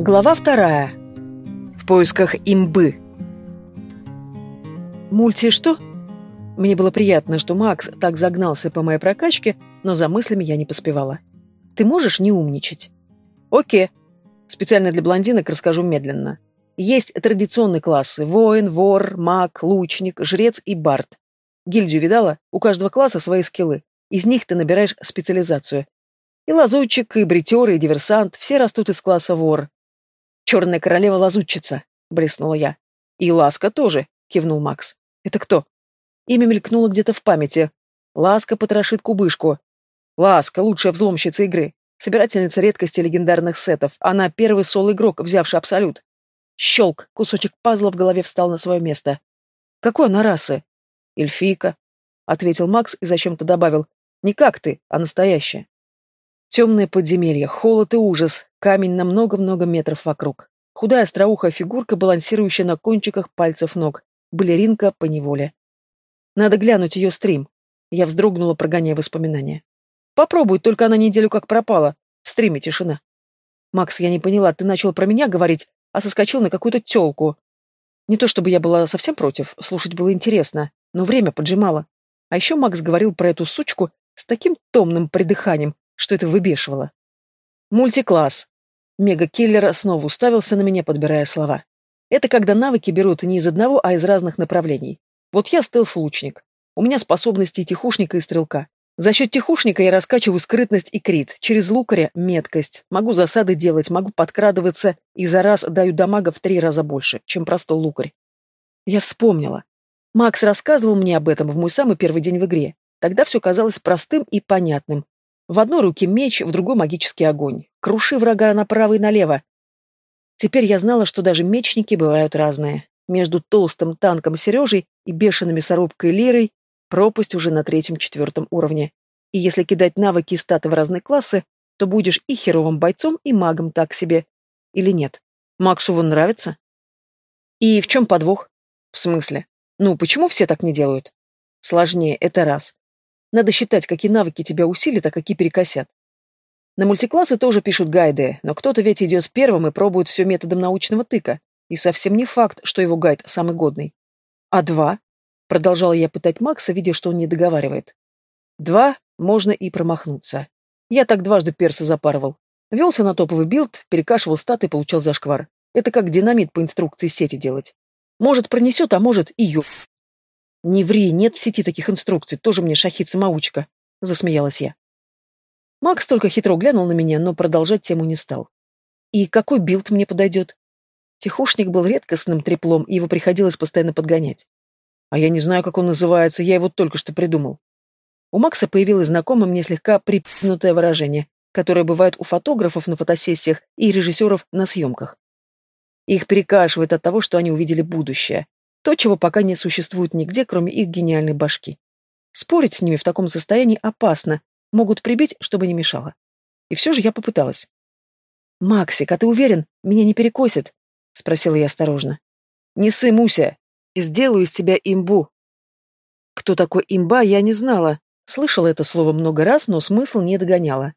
Глава вторая. В поисках имбы. Мульти что? Мне было приятно, что Макс так загнался по моей прокачке, но за мыслями я не поспевала. Ты можешь не умничать? Окей. Специально для блондинок расскажу медленно. Есть традиционные классы – воин, вор, маг, лучник, жрец и бард. Гильдию видала? У каждого класса свои скиллы. Из них ты набираешь специализацию. И лазутчик, и бритер, и диверсант – все растут из класса вор. «Черная королева-лазутчица», — блеснула я. «И Ласка тоже», — кивнул Макс. «Это кто?» Имя мелькнуло где-то в памяти. Ласка потрошит кубышку. Ласка — лучшая взломщица игры. Собирательница редкости легендарных сетов. Она первый сол-игрок, взявший абсолют. Щелк, кусочек пазла в голове встал на свое место. «Какой она расы?» «Эльфийка», — ответил Макс и зачем-то добавил. «Не как ты, а настоящая». Темное подземелье, холод и ужас, камень на много-много метров вокруг. Худая остроухая фигурка, балансирующая на кончиках пальцев ног. Балеринка по неволе. Надо глянуть ее стрим. Я вздрогнула, прогоняя воспоминания. Попробуй, только она неделю как пропала. В стриме тишина. Макс, я не поняла, ты начал про меня говорить, а соскочил на какую-то тёлку. Не то чтобы я была совсем против, слушать было интересно, но время поджимало. А еще Макс говорил про эту сучку с таким томным придыханием, что это выбешивало. Мультикласс. Мега-киллер снова уставился на меня, подбирая слова. Это когда навыки берут не из одного, а из разных направлений. Вот я стелс-лучник. У меня способности тихушника и стрелка. За счет тихушника я раскачиваю скрытность и крит, через лукаря — меткость. Могу засады делать, могу подкрадываться, и за раз даю дамага в три раза больше, чем простой лукарь. Я вспомнила. Макс рассказывал мне об этом в мой самый первый день в игре. Тогда все казалось простым и понятным, в одной руке меч, в другой магический огонь. Круши врага направо и налево. Теперь я знала, что даже мечники бывают разные. Между толстым танком Сережей и бешеной мясорубкой Лирой пропасть уже на третьем-четвертом уровне. И если кидать навыки и статы в разные классы, то будешь и херовым бойцом, и магом так себе. Или нет? Максу вон нравится? И в чем подвох? В смысле? Ну, почему все так не делают? Сложнее, это раз. Надо считать, какие навыки тебя усилят, а какие перекосят. На мультиклассы тоже пишут гайды, но кто-то ведь идет первым и пробует все методом научного тыка. И совсем не факт, что его гайд самый годный. А два? Продолжала я пытать Макса, видя, что он не договаривает. Два можно и промахнуться. Я так дважды перса запарывал. Велся на топовый билд, перекашивал статы и получал зашквар. Это как динамит по инструкции сети делать. Может, пронесет, а может и ё... «Не ври, нет в сети таких инструкций, тоже мне шахид-самоучка», — засмеялась я. Макс только хитро глянул на меня, но продолжать тему не стал. «И какой билд мне подойдет?» Тихушник был редкостным треплом, и его приходилось постоянно подгонять. А я не знаю, как он называется, я его только что придумал. У Макса появилось знакомое мне слегка припнутое выражение, которое бывает у фотографов на фотосессиях и режиссеров на съемках. Их перекашивает от того, что они увидели будущее, то, чего пока не существует нигде, кроме их гениальной башки. Спорить с ними в таком состоянии опасно, могут прибить, чтобы не мешало. И все же я попыталась. «Максик, а ты уверен, меня не перекосит?» — спросила я осторожно. «Не ссы, Муся, сделаю из тебя имбу». Кто такой имба, я не знала. Слышала это слово много раз, но смысл не догоняла.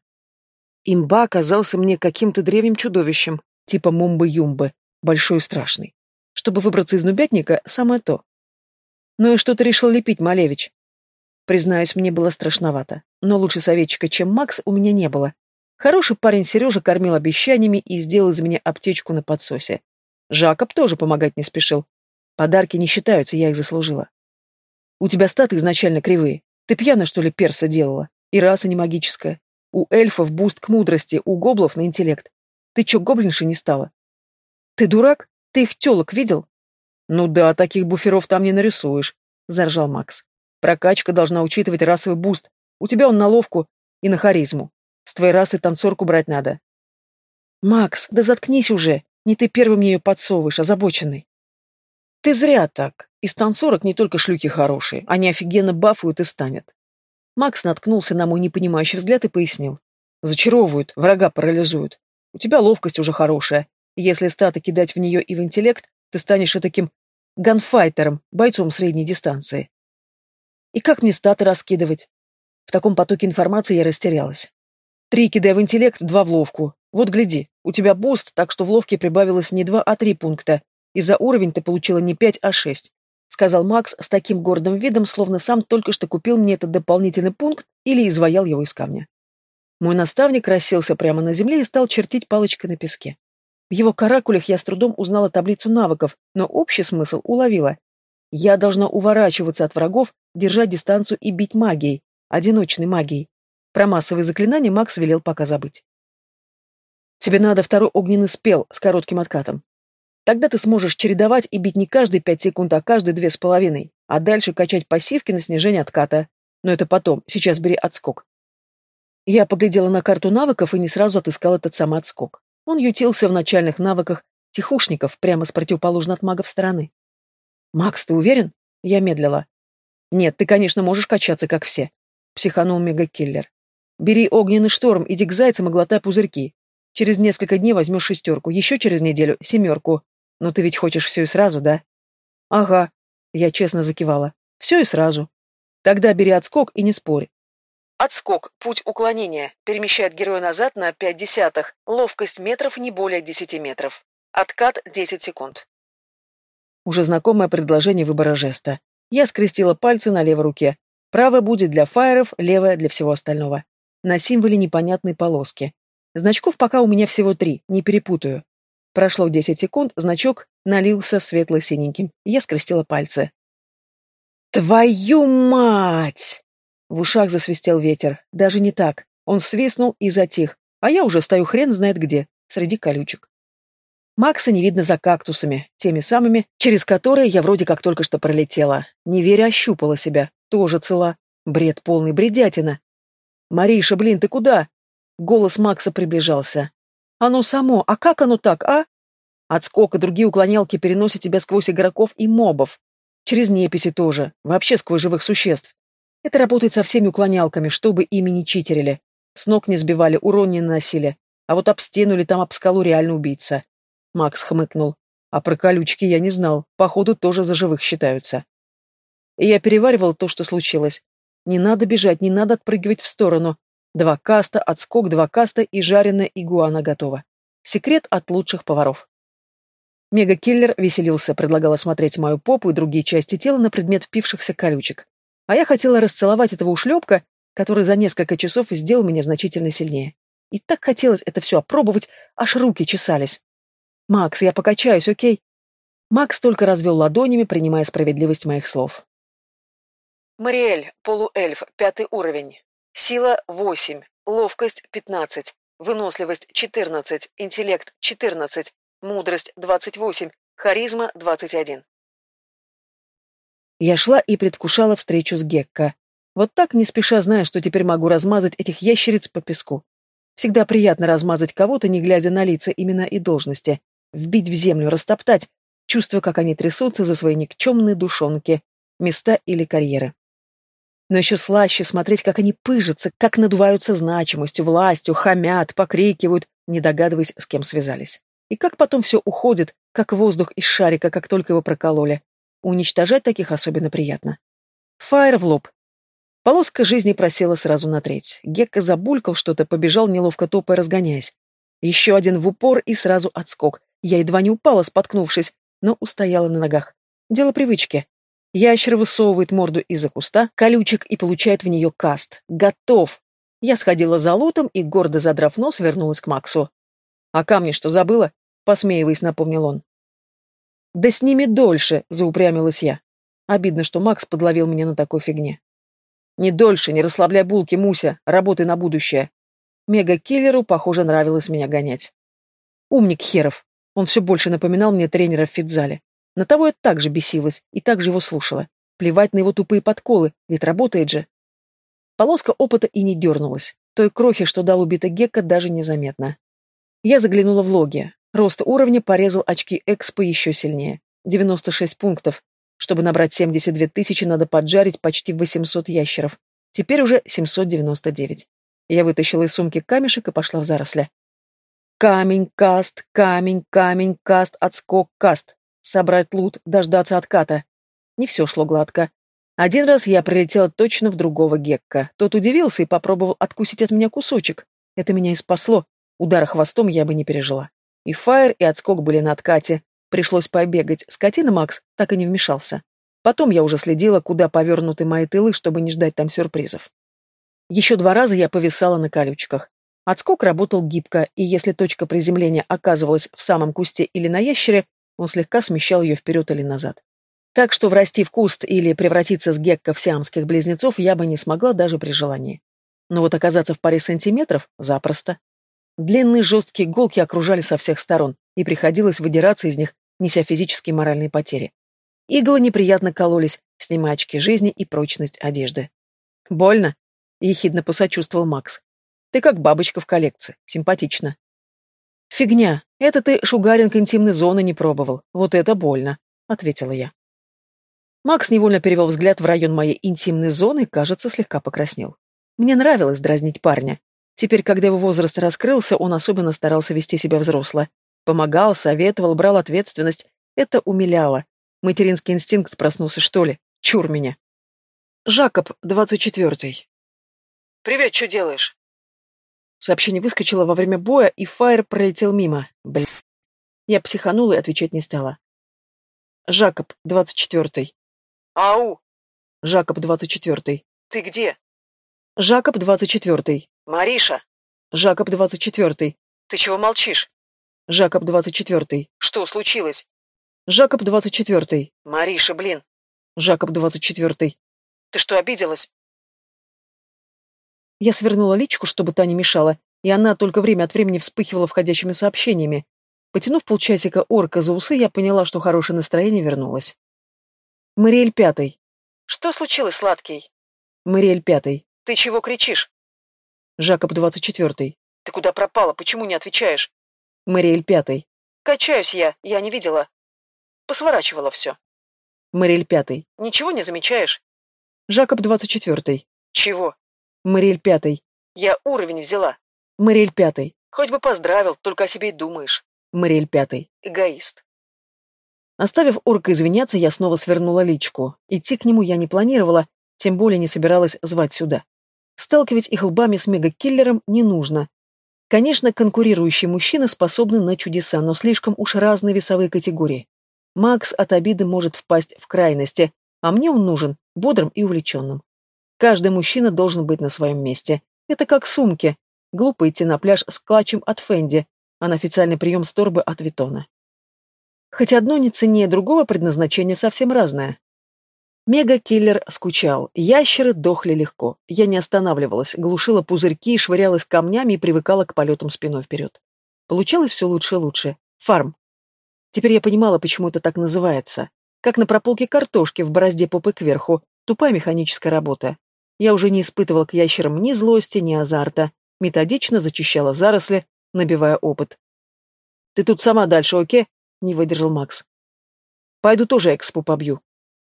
Имба оказался мне каким-то древним чудовищем, типа Мумбы-Юмбы, большой и страшный. Чтобы выбраться из нубятника, самое то. Ну и что ты решил лепить, Малевич? Признаюсь, мне было страшновато. Но лучше советчика, чем Макс, у меня не было. Хороший парень Сережа кормил обещаниями и сделал из меня аптечку на подсосе. Жакоб тоже помогать не спешил. Подарки не считаются, я их заслужила. У тебя статы изначально кривые. Ты пьяна, что ли, перса делала? И раса не магическая. У эльфов буст к мудрости, у гоблов на интеллект. Ты чё, гоблиншей не стала? Ты дурак? Ты их тёлок видел? Ну да, таких буферов там не нарисуешь, заржал Макс. Прокачка должна учитывать расовый буст. У тебя он на ловку и на харизму. С твоей расы танцорку брать надо. Макс, да заткнись уже. Не ты первым ее подсовываешь, озабоченный. Ты зря так. Из танцорок не только шлюхи хорошие, они офигенно бафуют и станет. Макс наткнулся на мой непонимающий взгляд и пояснил. Зачаровывают, врага парализуют. У тебя ловкость уже хорошая, если статы кидать в нее и в интеллект, ты станешь таким ганфайтером, бойцом средней дистанции. И как мне статы раскидывать? В таком потоке информации я растерялась. Три кидай в интеллект, два в ловку. Вот гляди, у тебя буст, так что в ловке прибавилось не два, а три пункта, и за уровень ты получила не пять, а шесть сказал Макс с таким гордым видом, словно сам только что купил мне этот дополнительный пункт или изваял его из камня. Мой наставник расселся прямо на земле и стал чертить палочкой на песке. В его каракулях я с трудом узнала таблицу навыков, но общий смысл уловила. Я должна уворачиваться от врагов, держать дистанцию и бить магией, одиночной магией. Про массовые заклинания Макс велел пока забыть. Тебе надо второй огненный спел с коротким откатом. Тогда ты сможешь чередовать и бить не каждые пять секунд, а каждые две с половиной, а дальше качать пассивки на снижение отката. Но это потом, сейчас бери отскок. Я поглядела на карту навыков и не сразу отыскал этот самый отскок. Он ютился в начальных навыках тихушников, прямо с противоположной от магов стороны. «Макс, ты уверен?» Я медлила. «Нет, ты, конечно, можешь качаться, как все», — психанул мегакиллер. «Бери огненный шторм, иди к зайцам и глотай пузырьки. Через несколько дней возьмешь шестерку, еще через неделю — семерку, но ты ведь хочешь все и сразу, да? Ага, я честно закивала. Все и сразу. Тогда бери отскок и не спорь. Отскок – путь уклонения, перемещает героя назад на 5 десятых, ловкость метров не более 10 метров. Откат 10 секунд. Уже знакомое предложение выбора жеста. Я скрестила пальцы на левой руке. Правая будет для фаеров, левая для всего остального. На символе непонятные полоски. Значков пока у меня всего три, не перепутаю. Прошло десять секунд, значок налился светло-синеньким. Я скрестила пальцы. «Твою мать!» В ушах засвистел ветер. Даже не так. Он свистнул и затих. А я уже стою хрен знает где, среди колючек. Макса не видно за кактусами, теми самыми, через которые я вроде как только что пролетела. Не веря, ощупала себя. Тоже цела. Бред полный, бредятина. «Мариша, блин, ты куда?» Голос Макса приближался. Оно само, а как оно так, а? Отскок и другие уклонялки переносят тебя сквозь игроков и мобов. Через неписи тоже, вообще сквозь живых существ. Это работает со всеми уклонялками, чтобы ими не читерили. С ног не сбивали, урон не наносили. А вот об стену или там об скалу реально убийца. Макс хмыкнул. А про колючки я не знал. Походу, тоже за живых считаются. И я переваривал то, что случилось. Не надо бежать, не надо отпрыгивать в сторону. Два каста, отскок, два каста и жареная игуана готова. Секрет от лучших поваров. Мега-киллер веселился, предлагал осмотреть мою попу и другие части тела на предмет впившихся колючек. А я хотела расцеловать этого ушлепка, который за несколько часов сделал меня значительно сильнее. И так хотелось это все опробовать, аж руки чесались. «Макс, я покачаюсь, окей?» Макс только развел ладонями, принимая справедливость моих слов. «Мариэль, полуэльф, пятый уровень. Сила – 8, ловкость – 15, выносливость – 14, интеллект – 14, мудрость – 28, харизма – 21. Я шла и предвкушала встречу с Гекко. Вот так, не спеша, зная, что теперь могу размазать этих ящериц по песку. Всегда приятно размазать кого-то, не глядя на лица, имена и должности. Вбить в землю, растоптать, чувствуя, как они трясутся за свои никчемные душонки, места или карьеры. Но еще слаще смотреть, как они пыжатся, как надуваются значимостью, властью, хамят, покрикивают, не догадываясь, с кем связались. И как потом все уходит, как воздух из шарика, как только его прокололи. Уничтожать таких особенно приятно. Фаер в лоб. Полоска жизни просела сразу на треть. Гекка забулькал что-то, побежал, неловко топая, разгоняясь. Еще один в упор и сразу отскок. Я едва не упала, споткнувшись, но устояла на ногах. Дело привычки. Ящер высовывает морду из-за куста, колючек и получает в нее каст. Готов! Я сходила за лутом и, гордо задрав нос, вернулась к Максу. «А камни что, забыла?» — посмеиваясь, напомнил он. «Да с ними дольше!» — заупрямилась я. Обидно, что Макс подловил меня на такой фигне. «Не дольше, не расслабляй булки, Муся, работай на будущее». Мега-киллеру, похоже, нравилось меня гонять. Умник херов. Он все больше напоминал мне тренера в фитзале. На того я также бесилась и также его слушала. Плевать на его тупые подколы, ведь работает же. Полоска опыта и не дернулась. Той крохи, что дал убитый Гекка, даже незаметно. Я заглянула в логи. Рост уровня порезал очки экспо еще сильнее. 96 пунктов. Чтобы набрать 72 тысячи, надо поджарить почти 800 ящеров. Теперь уже 799. Я вытащила из сумки камешек и пошла в заросли. Камень, каст, камень, камень, каст, отскок, каст. Собрать лут, дождаться отката. Не все шло гладко. Один раз я прилетела точно в другого гекка. Тот удивился и попробовал откусить от меня кусочек. Это меня и спасло. Удара хвостом я бы не пережила. И фаер, и отскок были на откате. Пришлось побегать. Скотина Макс так и не вмешался. Потом я уже следила, куда повернуты мои тылы, чтобы не ждать там сюрпризов. Еще два раза я повисала на колючках. Отскок работал гибко, и если точка приземления оказывалась в самом кусте или на ящере, он слегка смещал ее вперед или назад. Так что врасти в куст или превратиться с гекко в сиамских близнецов я бы не смогла даже при желании. Но вот оказаться в паре сантиметров — запросто. Длинные жесткие иголки окружали со всех сторон, и приходилось выдираться из них, неся физические и моральные потери. Иглы неприятно кололись, снимая очки жизни и прочность одежды. «Больно?» — ехидно посочувствовал Макс. «Ты как бабочка в коллекции. Симпатично». «Фигня. Это ты шугаринг интимной зоны не пробовал. Вот это больно», — ответила я. Макс невольно перевел взгляд в район моей интимной зоны и, кажется, слегка покраснел. Мне нравилось дразнить парня. Теперь, когда его возраст раскрылся, он особенно старался вести себя взросло. Помогал, советовал, брал ответственность. Это умиляло. Материнский инстинкт проснулся, что ли? Чур меня. Жакоб, двадцать четвертый. «Привет, что делаешь?» Сообщение выскочило во время боя, и Фаер пролетел мимо. Блин. Я психанула и отвечать не стала. Жакоб, двадцать четвертый. «Ау!» Жакоб, двадцать четвертый. «Ты где?» Жакоб, двадцать четвертый. «Мариша!» Жакоб, двадцать четвертый. «Ты чего молчишь?» Жакоб, двадцать четвертый. «Что случилось?» Жакоб, двадцать четвертый. Мариша, блин. Жакоб, двадцать четвертый. Ты что, обиделась? Я свернула личку, чтобы та не мешала, и она только время от времени вспыхивала входящими сообщениями. Потянув полчасика орка за усы, я поняла, что хорошее настроение вернулось. Мариэль Пятый. Что случилось, сладкий? Мариэль Пятый. Ты чего кричишь? Жакоб двадцать четвертый. Ты куда пропала? Почему не отвечаешь? Мариэль Пятый. Качаюсь я, я не видела. Посворачивала все. Мариэль Пятый. Ничего не замечаешь? Жакоб двадцать четвертый. Чего? Мариэль Пятый. Я уровень взяла. Мариэль Пятый. Хоть бы поздравил, только о себе и думаешь. Мариэль Пятый. Эгоист. Оставив орка извиняться, я снова свернула личку. Идти к нему я не планировала, тем более не собиралась звать сюда. Сталкивать их лбами с мегакиллером не нужно. Конечно, конкурирующие мужчины способны на чудеса, но слишком уж разные весовые категории. Макс от обиды может впасть в крайности, а мне он нужен, бодрым и увлеченным. Каждый мужчина должен быть на своем месте. Это как сумки. Глупо идти на пляж с клатчем от Фенди, а на официальный прием с торбы от Витона. Хоть одно не ценнее другого, предназначение совсем разное. Мега-киллер скучал. Ящеры дохли легко. Я не останавливалась, глушила пузырьки, швырялась камнями и привыкала к полетам спиной вперед. Получалось все лучше и лучше. Фарм. Теперь я понимала, почему это так называется. Как на прополке картошки в борозде попы кверху. Тупая механическая работа. Я уже не испытывала к ящерам ни злости, ни азарта. Методично зачищала заросли, набивая опыт. «Ты тут сама дальше, окей?» — не выдержал Макс. «Пойду тоже экспу побью».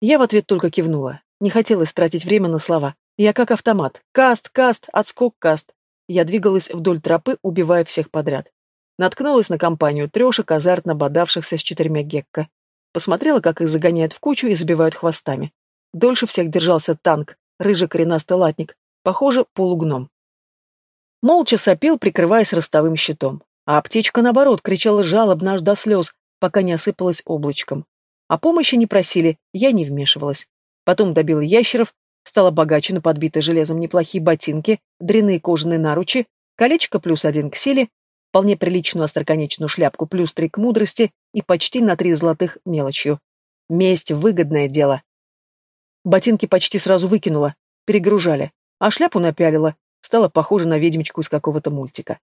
Я в ответ только кивнула. Не хотелось тратить время на слова. Я как автомат. Каст, каст, отскок, каст. Я двигалась вдоль тропы, убивая всех подряд. Наткнулась на компанию трешек, азартно бодавшихся с четырьмя гекко. Посмотрела, как их загоняют в кучу и забивают хвостами. Дольше всех держался танк, рыжий коренастый латник, похоже, полугном. Молча сопел, прикрываясь ростовым щитом. А аптечка, наоборот, кричала жалобно аж до слез, пока не осыпалась облачком. О помощи не просили, я не вмешивалась. Потом добила ящеров, стала богаче на подбитые железом неплохие ботинки, дряные кожаные наручи, колечко плюс один к силе, вполне приличную остроконечную шляпку плюс три к мудрости и почти на три золотых мелочью. Месть — выгодное дело. Ботинки почти сразу выкинула, перегружали, а шляпу напялила, стала похожа на ведьмочку из какого-то мультика.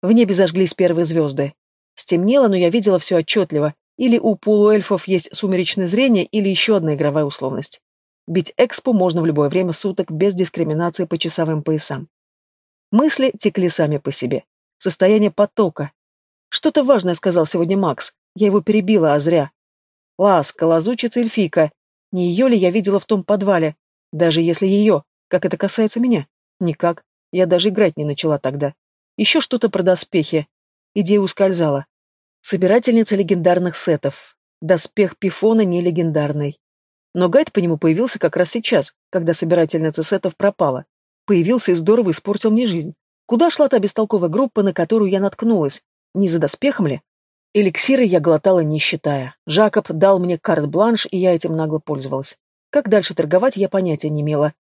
В небе зажглись первые звезды. Стемнело, но я видела все отчетливо, или у полуэльфов есть сумеречное зрение, или еще одна игровая условность. Бить экспо можно в любое время суток без дискриминации по часовым поясам. Мысли текли сами по себе. Состояние потока. Что-то важное сказал сегодня Макс. Я его перебила, а зря. Ласка, лазучица эльфийка. Не ее ли я видела в том подвале? Даже если ее, как это касается меня? Никак. Я даже играть не начала тогда. Еще что-то про доспехи. Идея ускользала. Собирательница легендарных сетов. Доспех Пифона не легендарный. Но гайд по нему появился как раз сейчас, когда собирательница сетов пропала. Появился и здорово испортил мне жизнь. Куда шла та бестолковая группа, на которую я наткнулась? Не за доспехом ли? Эликсиры я глотала не считая. Жакоб дал мне карт-бланш, и я этим нагло пользовалась. Как дальше торговать, я понятия не имела.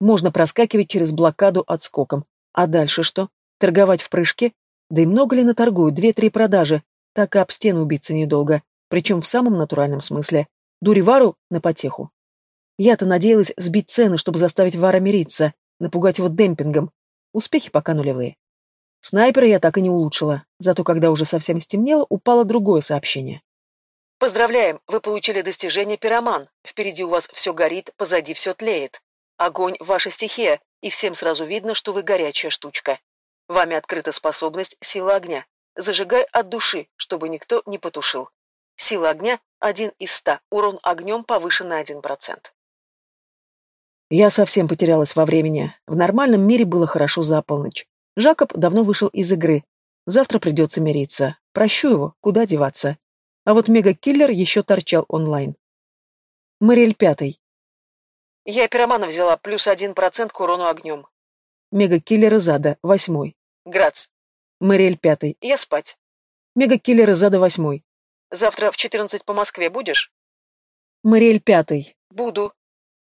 Можно проскакивать через блокаду отскоком. А дальше что? Торговать в прыжке? Да и много ли наторгуют? Две-три продажи. Так и об стену убиться недолго. Причем в самом натуральном смысле. Дуривару на потеху. Я-то надеялась сбить цены, чтобы заставить Вара мириться, напугать его демпингом. Успехи пока нулевые. Снайпера я так и не улучшила, зато когда уже совсем стемнело, упало другое сообщение. Поздравляем, вы получили достижение пироман. Впереди у вас все горит, позади все тлеет. Огонь – ваша стихия, и всем сразу видно, что вы горячая штучка. Вами открыта способность сила огня. Зажигай от души, чтобы никто не потушил. Сила огня – один из ста, урон огнем повышен на один процент. Я совсем потерялась во времени. В нормальном мире было хорошо за полночь. Жакоб давно вышел из игры. Завтра придется мириться. Прощу его, куда деваться. А вот мега-киллер еще торчал онлайн. Мариэль пятый. Я пиромана взяла, плюс один процент к урону огнем. Мега-киллер из ада, восьмой. Грац. Мариэль пятый. Я спать. Мега-киллер из ада, восьмой. Завтра в четырнадцать по Москве будешь? Мариэль пятый. Буду.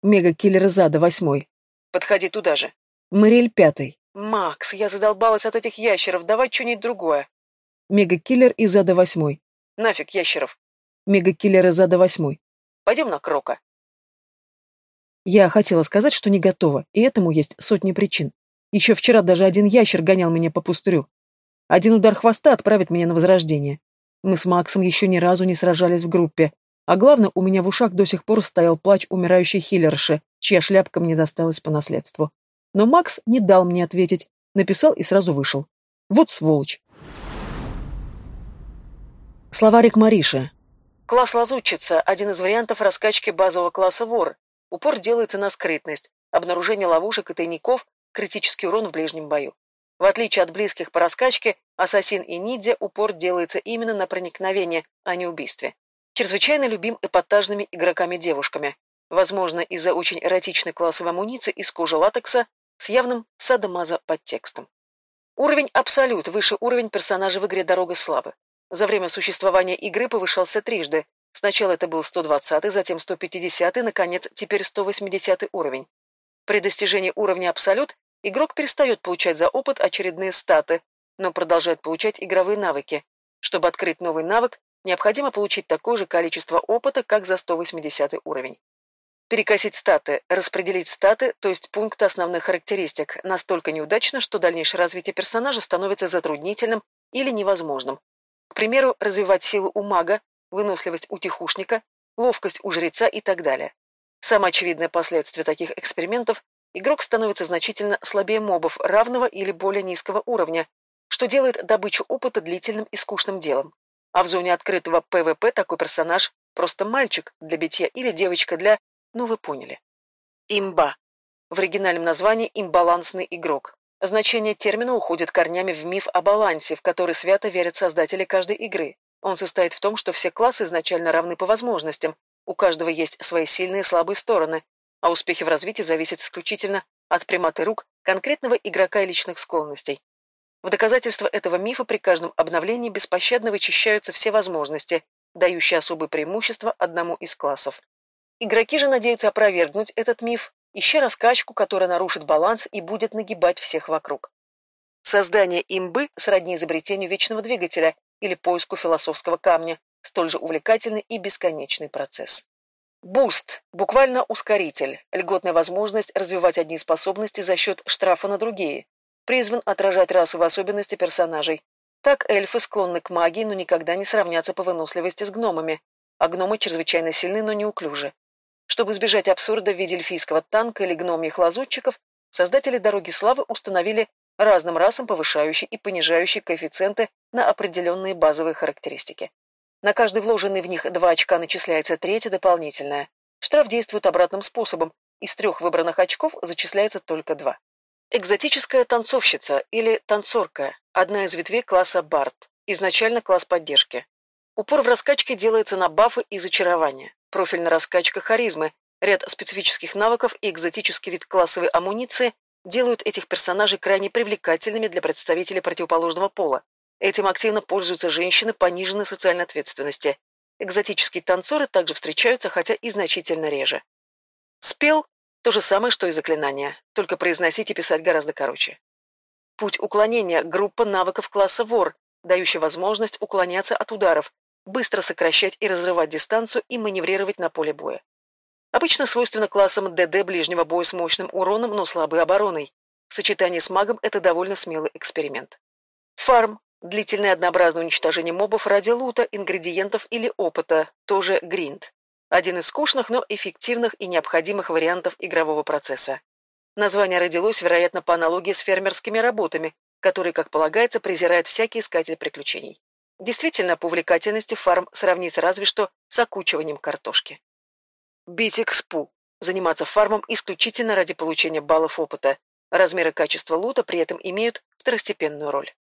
Мега-киллер из ада, восьмой. Подходи туда же. Мариэль пятый. Макс, я задолбалась от этих ящеров, давай что-нибудь другое. Мега-киллер из ада, восьмой. Нафиг ящеров. Мега-киллер из ада, восьмой. Пойдем на Крока. Я хотела сказать, что не готова, и этому есть сотни причин. Еще вчера даже один ящер гонял меня по пустырю. Один удар хвоста отправит меня на возрождение. Мы с Максом еще ни разу не сражались в группе, а главное, у меня в ушах до сих пор стоял плач умирающей хиллерши, чья шляпка мне досталась по наследству. Но Макс не дал мне ответить, написал и сразу вышел. Вот сволочь. Словарик Мариша. Класс лазутчица – один из вариантов раскачки базового класса вор. Упор делается на скрытность, обнаружение ловушек и тайников, критический урон в ближнем бою. В отличие от близких по раскачке, ассасин и ниндзя упор делается именно на проникновение, а не убийстве чрезвычайно любим эпатажными игроками-девушками, возможно, из-за очень эротичной классовой амуниции из кожи латекса с явным садомаза подтекстом. Уровень абсолют, выше уровень персонажа в игре «Дорога славы». За время существования игры повышался трижды. Сначала это был 120, затем 150, наконец, теперь 180 уровень. При достижении уровня абсолют игрок перестает получать за опыт очередные статы, но продолжает получать игровые навыки. Чтобы открыть новый навык, необходимо получить такое же количество опыта, как за 180 уровень. Перекосить статы, распределить статы, то есть пункты основных характеристик, настолько неудачно, что дальнейшее развитие персонажа становится затруднительным или невозможным. К примеру, развивать силу у мага, выносливость у тихушника, ловкость у жреца и так далее. Самое очевидное последствие таких экспериментов – игрок становится значительно слабее мобов равного или более низкого уровня, что делает добычу опыта длительным и скучным делом. А в зоне открытого ПВП такой персонаж просто мальчик для битья или девочка для... Ну, вы поняли. Имба. В оригинальном названии имбалансный игрок. Значение термина уходит корнями в миф о балансе, в который свято верят создатели каждой игры. Он состоит в том, что все классы изначально равны по возможностям, у каждого есть свои сильные и слабые стороны, а успехи в развитии зависят исключительно от прямоты рук конкретного игрока и личных склонностей. В доказательство этого мифа при каждом обновлении беспощадно вычищаются все возможности, дающие особые преимущества одному из классов. Игроки же надеются опровергнуть этот миф, ища раскачку, которая нарушит баланс и будет нагибать всех вокруг. Создание имбы сродни изобретению вечного двигателя или поиску философского камня, столь же увлекательный и бесконечный процесс. Буст – буквально ускоритель, льготная возможность развивать одни способности за счет штрафа на другие, призван отражать расовые особенности персонажей. Так эльфы склонны к магии, но никогда не сравнятся по выносливости с гномами, а гномы чрезвычайно сильны, но неуклюжи. Чтобы избежать абсурда в виде эльфийского танка или гномьих лазутчиков, создатели «Дороги славы» установили разным расам повышающие и понижающие коэффициенты на определенные базовые характеристики. На каждый вложенный в них два очка начисляется третье дополнительное. Штраф действует обратным способом. Из трех выбранных очков зачисляется только два. Экзотическая танцовщица или танцорка – одна из ветвей класса Барт, изначально класс поддержки. Упор в раскачке делается на бафы и зачарования, профильная раскачка харизмы, ряд специфических навыков и экзотический вид классовой амуниции делают этих персонажей крайне привлекательными для представителей противоположного пола. Этим активно пользуются женщины пониженной социальной ответственности. Экзотические танцоры также встречаются, хотя и значительно реже. Спел – то же самое, что и заклинание, только произносить и писать гораздо короче. Путь уклонения – группа навыков класса вор, дающая возможность уклоняться от ударов, быстро сокращать и разрывать дистанцию и маневрировать на поле боя. Обычно свойственно классам ДД ближнего боя с мощным уроном, но слабой обороной. В сочетании с магом это довольно смелый эксперимент. Фарм – длительное однообразное уничтожение мобов ради лута, ингредиентов или опыта, тоже гринд. Один из скучных, но эффективных и необходимых вариантов игрового процесса. Название родилось, вероятно, по аналогии с фермерскими работами, которые, как полагается, презирает всякий искатель приключений. Действительно, по увлекательности фарм сравнится разве что с окучиванием картошки. Бить экспу. Заниматься фармом исключительно ради получения баллов опыта. Размеры качества лута при этом имеют второстепенную роль.